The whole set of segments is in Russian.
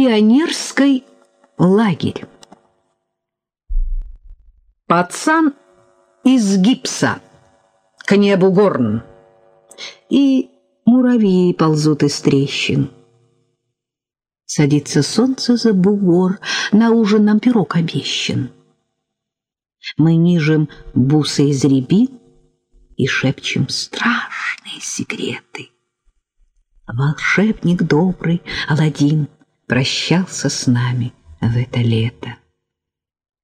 Пионерский лагерь. Пацан из гипса, к небу горн, и муравьи ползут из трещин. Садится солнце за бугор, на ужин нам пирог обещан. Мы нижем бусы из рябин и шепчем страшные секреты. Волшебник добрый Аладдин прощался с нами в это лето.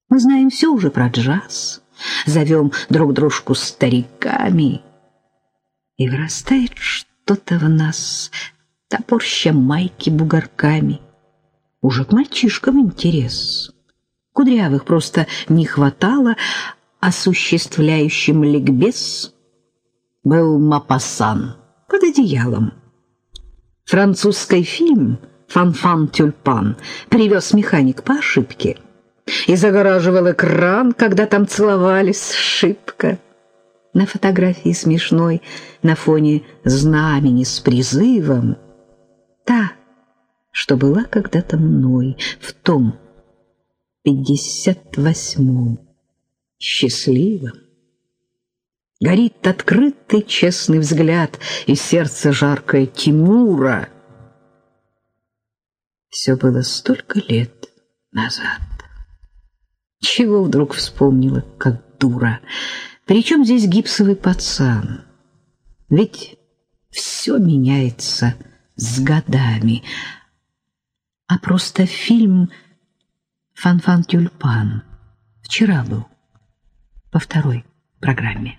Мы знаем все уже про джаз, зовем друг дружку стариками, и вырастает что-то в нас, топорща майки бугорками. Уже к мальчишкам интерес. Кудрявых просто не хватало, осуществляющим ликбез был Мапасан под одеялом. Французский фильм «Фанфан Тюльпан» привез механик по ошибке и загораживал экран, когда там целовались шибко. На фотографии смешной, на фоне знамени с призывом. Та, что была когда-то мной в том пятьдесят восьмом счастливом. Горит открытый честный взгляд, и сердце жаркое Тимура. Все было столько лет назад. Чего вдруг вспомнила, как дура? Причем здесь гипсовый пацан? Ведь все меняется с годами. А просто фильм «Фанфан-тюльпан» вчера был по второй программе.